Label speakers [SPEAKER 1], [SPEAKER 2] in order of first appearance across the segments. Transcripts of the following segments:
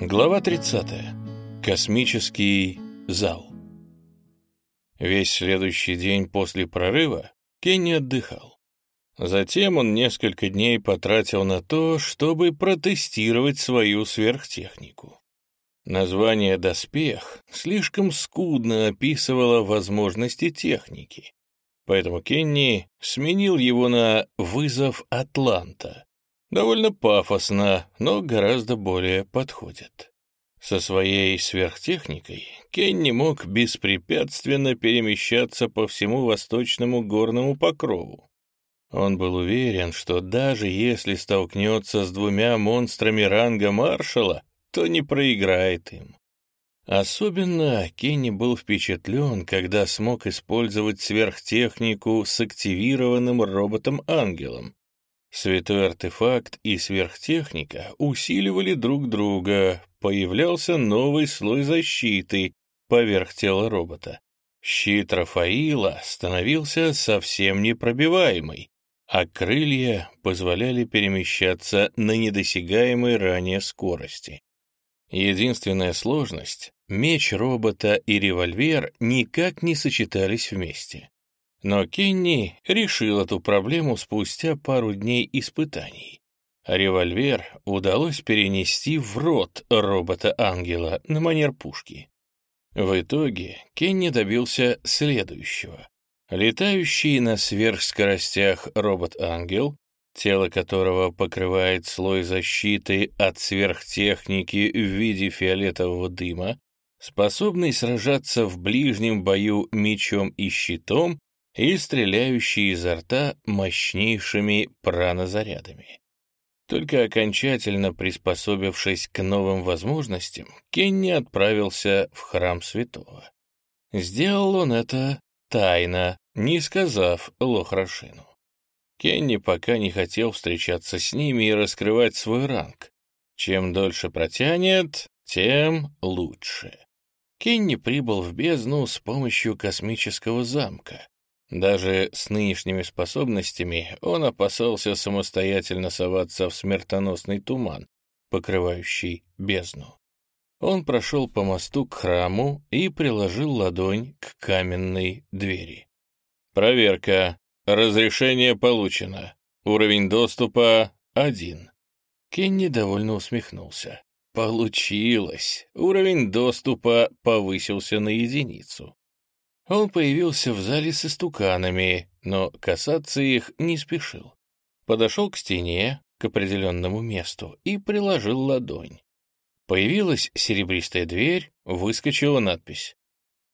[SPEAKER 1] Глава 30. Космический зал. Весь следующий день после прорыва Кенни отдыхал. Затем он несколько дней потратил на то, чтобы протестировать свою сверхтехнику. Название «доспех» слишком скудно описывало возможности техники, поэтому Кенни сменил его на «вызов Атланта», Довольно пафосно, но гораздо более подходит. Со своей сверхтехникой Кенни мог беспрепятственно перемещаться по всему восточному горному покрову. Он был уверен, что даже если столкнется с двумя монстрами ранга маршала, то не проиграет им. Особенно Кенни был впечатлен, когда смог использовать сверхтехнику с активированным роботом-ангелом, Святой артефакт и сверхтехника усиливали друг друга, появлялся новый слой защиты поверх тела робота. Щит Рафаила становился совсем непробиваемый, а крылья позволяли перемещаться на недосягаемой ранее скорости. Единственная сложность — меч робота и револьвер никак не сочетались вместе. Но Кенни решил эту проблему спустя пару дней испытаний. Револьвер удалось перенести в рот робота-ангела на манер пушки. В итоге Кенни добился следующего. Летающий на сверхскоростях робот-ангел, тело которого покрывает слой защиты от сверхтехники в виде фиолетового дыма, способный сражаться в ближнем бою мечом и щитом и стреляющие изо рта мощнейшими пранозарядами. Только окончательно приспособившись к новым возможностям, Кенни отправился в храм святого. Сделал он это тайно, не сказав Лохрашину. Кенни пока не хотел встречаться с ними и раскрывать свой ранг. Чем дольше протянет, тем лучше. Кенни прибыл в бездну с помощью космического замка, даже с нынешними способностями он опасался самостоятельно соваться в смертоносный туман, покрывающий бездну. Он прошел по мосту к храму и приложил ладонь к каменной двери. «Проверка. Разрешение получено. Уровень доступа — один». Кенни довольно усмехнулся. «Получилось. Уровень доступа повысился на единицу». Он появился в зале с истуканами, но касаться их не спешил. Подошел к стене, к определенному месту, и приложил ладонь. Появилась серебристая дверь, выскочила надпись.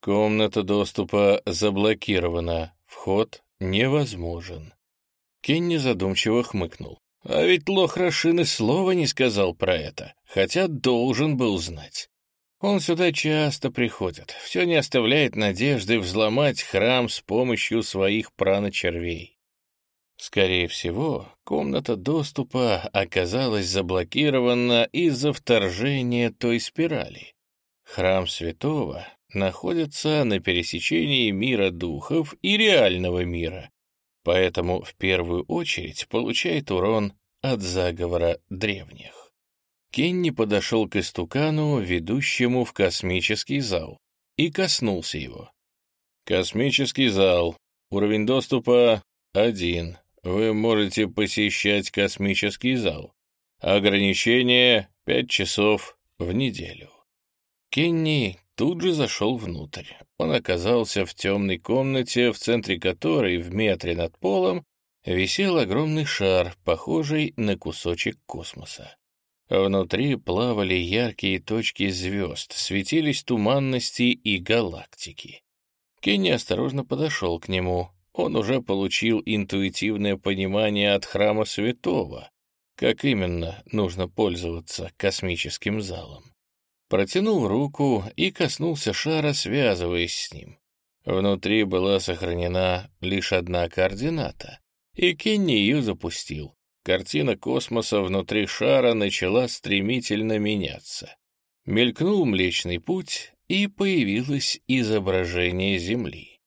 [SPEAKER 1] «Комната доступа заблокирована, вход невозможен». Кенни задумчиво хмыкнул. А ведь лох Рашин слова не сказал про это, хотя должен был знать. Он сюда часто приходит, все не оставляет надежды взломать храм с помощью своих праночервей. Скорее всего, комната доступа оказалась заблокирована из-за вторжения той спирали. Храм святого находится на пересечении мира духов и реального мира, поэтому в первую очередь получает урон от заговора древних. Кенни подошел к истукану, ведущему в космический зал, и коснулся его. «Космический зал. Уровень доступа — один. Вы можете посещать космический зал. Ограничение — пять часов в неделю». Кенни тут же зашел внутрь. Он оказался в темной комнате, в центре которой, в метре над полом, висел огромный шар, похожий на кусочек космоса. Внутри плавали яркие точки звезд, светились туманности и галактики. Кенни осторожно подошел к нему. Он уже получил интуитивное понимание от храма святого, как именно нужно пользоваться космическим залом. Протянул руку и коснулся шара, связываясь с ним. Внутри была сохранена лишь одна координата, и Кенни ее запустил. Картина космоса внутри шара начала стремительно меняться. Мелькнул Млечный Путь, и появилось изображение Земли.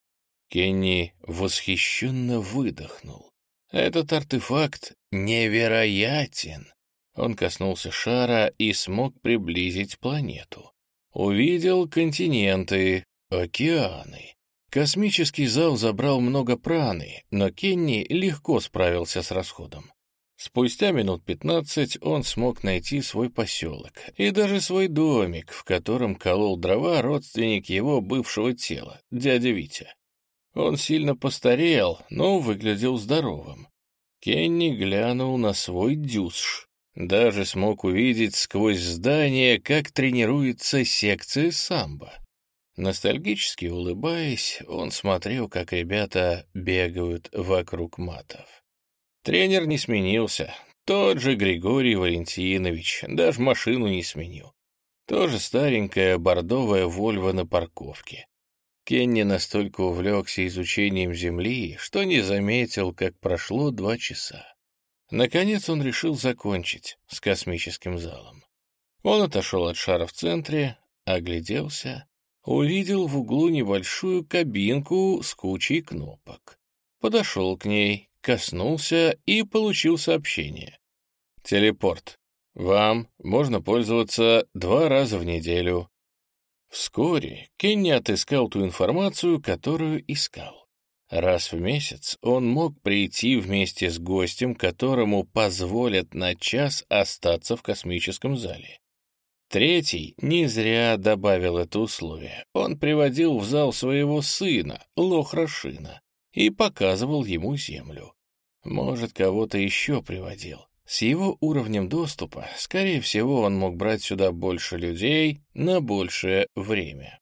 [SPEAKER 1] Кенни восхищенно выдохнул. Этот артефакт невероятен. Он коснулся шара и смог приблизить планету. Увидел континенты, океаны. Космический зал забрал много праны, но Кенни легко справился с расходом. Спустя минут пятнадцать он смог найти свой поселок и даже свой домик, в котором колол дрова родственник его бывшего тела, дядя Витя. Он сильно постарел, но выглядел здоровым. Кенни глянул на свой дюсш. Даже смог увидеть сквозь здание, как тренируется секция самбо. Ностальгически улыбаясь, он смотрел, как ребята бегают вокруг матов. Тренер не сменился. Тот же Григорий Валентинович даже машину не сменил. Тоже старенькая бордовая «Вольво» на парковке. Кенни настолько увлекся изучением Земли, что не заметил, как прошло два часа. Наконец он решил закончить с космическим залом. Он отошел от шара в центре, огляделся, увидел в углу небольшую кабинку с кучей кнопок. Подошел к ней, коснулся и получил сообщение. «Телепорт. Вам можно пользоваться два раза в неделю. Вскоре Кенни отыскал ту информацию, которую искал. Раз в месяц он мог прийти вместе с гостем, которому позволят на час остаться в космическом зале. Третий не зря добавил это условие. Он приводил в зал своего сына, Лохрашина, и показывал ему землю. Может, кого-то еще приводил. С его уровнем доступа, скорее всего, он мог брать сюда больше людей на большее время.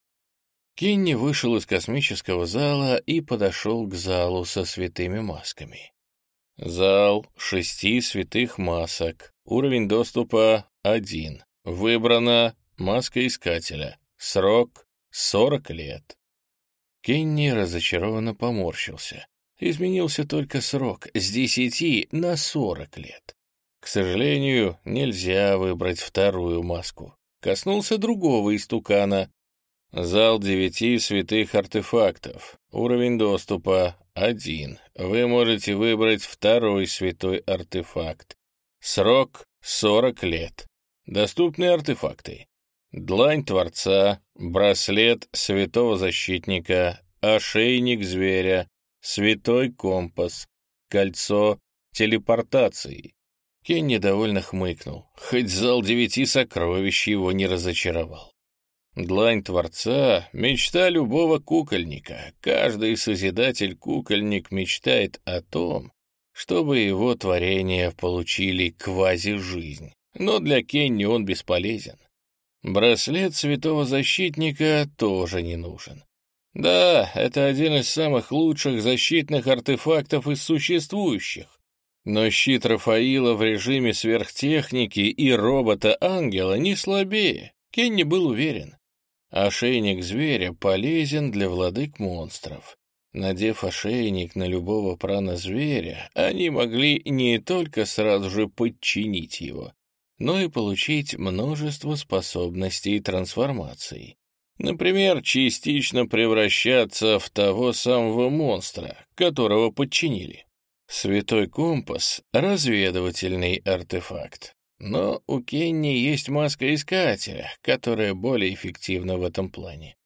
[SPEAKER 1] Кенни вышел из космического зала и подошел к залу со святыми масками. Зал шести святых масок. Уровень доступа — один. Выбрана маска искателя. Срок — сорок лет. Кенни разочарованно поморщился. Изменился только срок с десяти на сорок лет. К сожалению, нельзя выбрать вторую маску. Коснулся другого истукана. Зал девяти святых артефактов. Уровень доступа один. Вы можете выбрать второй святой артефакт. Срок сорок лет. Доступные артефакты. Длань Творца, браслет Святого Защитника, ошейник зверя, Святой Компас, кольцо телепортации, Кен недовольно хмыкнул, хоть зал девяти сокровищ его не разочаровал. Длань Творца — мечта любого кукольника. Каждый созидатель-кукольник мечтает о том, чтобы его творения получили квази-жизнь. Но для Кенни он бесполезен. Браслет Святого Защитника тоже не нужен. Да, это один из самых лучших защитных артефактов из существующих, но щит Рафаила в режиме сверхтехники и робота-ангела не слабее, Кенни был уверен. Ошейник зверя полезен для владык монстров. Надев ошейник на любого прана-зверя, они могли не только сразу же подчинить его, но и получить множество способностей и трансформаций. Например, частично превращаться в того самого монстра, которого подчинили. Святой компас — разведывательный артефакт. Но у Кенни есть маска искателя, которая более эффективна в этом плане.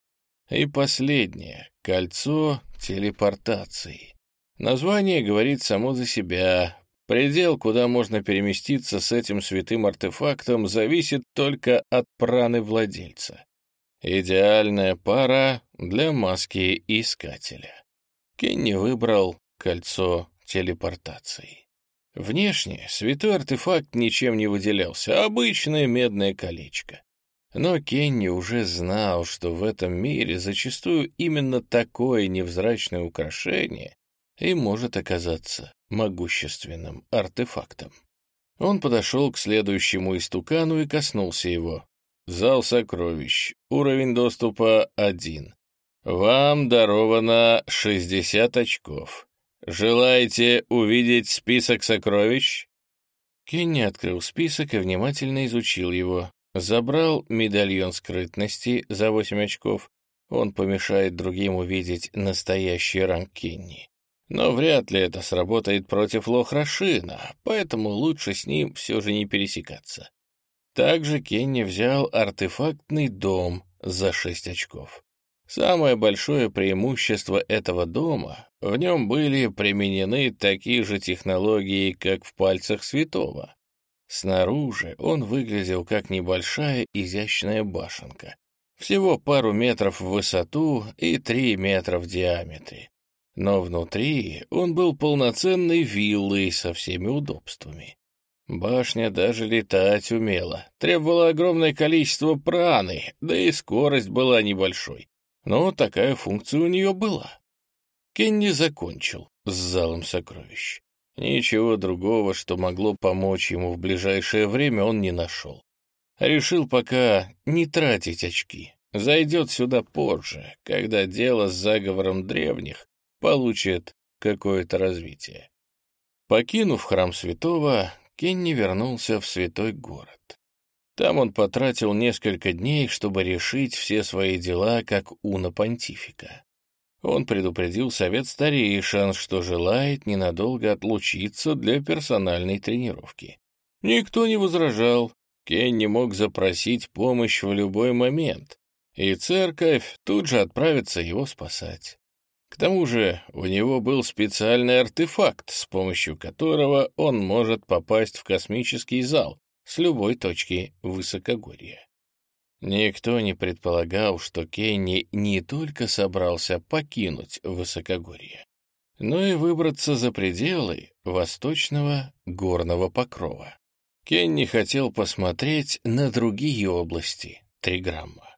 [SPEAKER 1] И последнее — кольцо телепортации. Название говорит само за себя. Предел, куда можно переместиться с этим святым артефактом, зависит только от праны владельца. Идеальная пара для маски искателя. Кенни выбрал кольцо телепортацией. Внешне святой артефакт ничем не выделялся, обычное медное колечко. Но Кенни уже знал, что в этом мире зачастую именно такое невзрачное украшение и может оказаться могущественным артефактом. Он подошел к следующему истукану и коснулся его. Зал сокровищ. Уровень доступа 1. Вам даровано 60 очков. «Желаете увидеть список сокровищ?» Кенни открыл список и внимательно изучил его. Забрал медальон скрытности за восемь очков. Он помешает другим увидеть настоящий ранг Кенни. Но вряд ли это сработает против Лохрашина, поэтому лучше с ним все же не пересекаться. Также Кенни взял артефактный дом за шесть очков. Самое большое преимущество этого дома — в нем были применены такие же технологии, как в пальцах святого. Снаружи он выглядел как небольшая изящная башенка, всего пару метров в высоту и три метра в диаметре. Но внутри он был полноценной виллой со всеми удобствами. Башня даже летать умела, требовала огромное количество праны, да и скорость была небольшой но такая функция у нее была. Кенни закончил с залом сокровищ. Ничего другого, что могло помочь ему в ближайшее время, он не нашел. Решил пока не тратить очки. Зайдет сюда позже, когда дело с заговором древних получит какое-то развитие. Покинув храм святого, Кенни вернулся в святой город. Там он потратил несколько дней, чтобы решить все свои дела как уна понтифика. Он предупредил совет старейшин, что желает ненадолго отлучиться для персональной тренировки. Никто не возражал, Кенни мог запросить помощь в любой момент, и церковь тут же отправится его спасать. К тому же у него был специальный артефакт, с помощью которого он может попасть в космический зал, с любой точки высокогорья. Никто не предполагал, что Кенни не только собрался покинуть высокогорье, но и выбраться за пределы восточного горного покрова. Кенни хотел посмотреть на другие области Триграмма.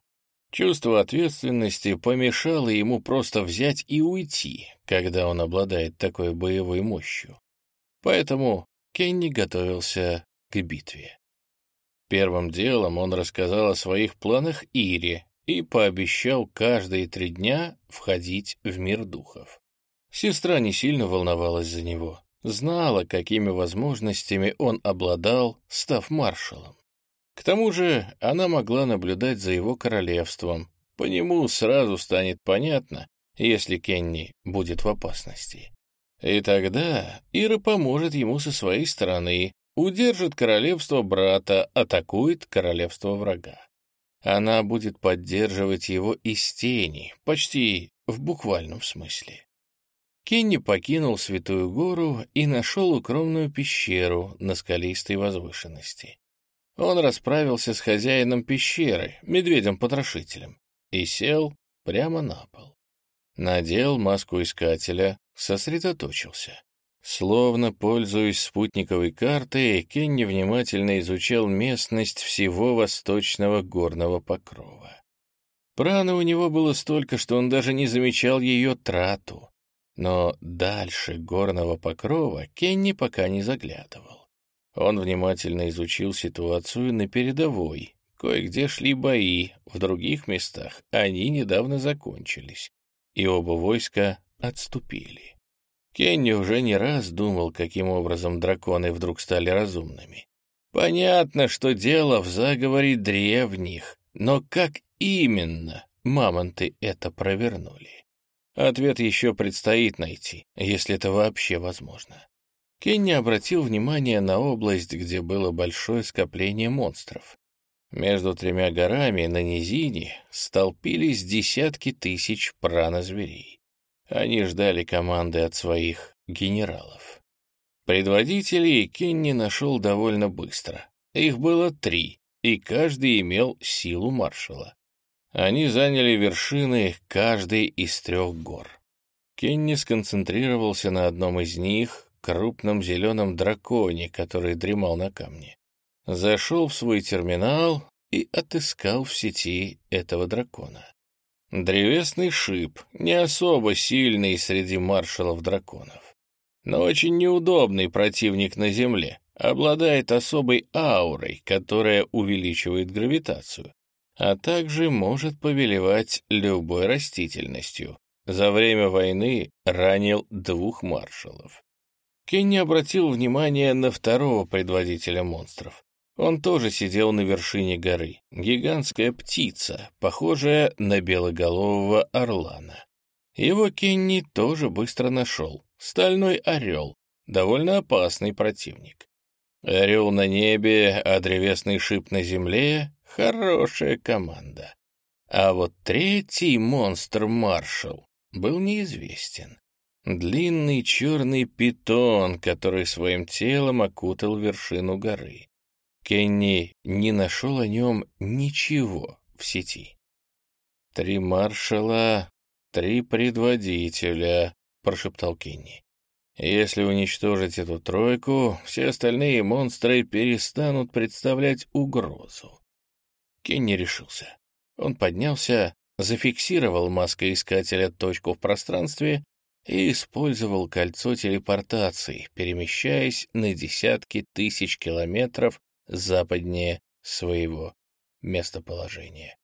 [SPEAKER 1] Чувство ответственности помешало ему просто взять и уйти, когда он обладает такой боевой мощью. Поэтому Кенни готовился к битве. Первым делом он рассказал о своих планах Ире и пообещал каждые три дня входить в мир духов. Сестра не сильно волновалась за него, знала, какими возможностями он обладал, став маршалом. К тому же она могла наблюдать за его королевством. По нему сразу станет понятно, если Кенни будет в опасности. И тогда Ира поможет ему со своей стороны, удержит королевство брата, атакует королевство врага. Она будет поддерживать его из тени, почти в буквальном смысле. Кенни покинул Святую Гору и нашел укромную пещеру на скалистой возвышенности. Он расправился с хозяином пещеры, медведем-потрошителем, и сел прямо на пол. Надел маску искателя, сосредоточился. Словно пользуясь спутниковой картой, Кенни внимательно изучал местность всего восточного горного покрова. Праны у него было столько, что он даже не замечал ее трату. Но дальше горного покрова Кенни пока не заглядывал. Он внимательно изучил ситуацию на передовой. Кое-где шли бои, в других местах они недавно закончились, и оба войска отступили. Кенни уже не раз думал, каким образом драконы вдруг стали разумными. Понятно, что дело в заговоре древних, но как именно мамонты это провернули? Ответ еще предстоит найти, если это вообще возможно. Кенни обратил внимание на область, где было большое скопление монстров. Между тремя горами на низине столпились десятки тысяч пранозверей. Они ждали команды от своих генералов. Предводителей Кенни нашел довольно быстро. Их было три, и каждый имел силу маршала. Они заняли вершины каждой из трех гор. Кенни сконцентрировался на одном из них, крупном зеленом драконе, который дремал на камне. Зашел в свой терминал и отыскал в сети этого дракона. Древесный шип, не особо сильный среди маршалов драконов, но очень неудобный противник на Земле, обладает особой аурой, которая увеличивает гравитацию, а также может повелевать любой растительностью. За время войны ранил двух маршалов. Кенни обратил внимание на второго предводителя монстров. Он тоже сидел на вершине горы. Гигантская птица, похожая на белоголового орлана. Его Кенни тоже быстро нашел. Стальной орел, довольно опасный противник. Орел на небе, а древесный шип на земле — хорошая команда. А вот третий монстр-маршал был неизвестен. Длинный черный питон, который своим телом окутал вершину горы. Кенни не нашел о нем ничего в сети. «Три маршала, три предводителя», — прошептал Кенни. «Если уничтожить эту тройку, все остальные монстры перестанут представлять угрозу». Кенни решился. Он поднялся, зафиксировал маскоискателя точку в пространстве и использовал кольцо телепортации, перемещаясь на десятки тысяч километров западнее своего местоположения.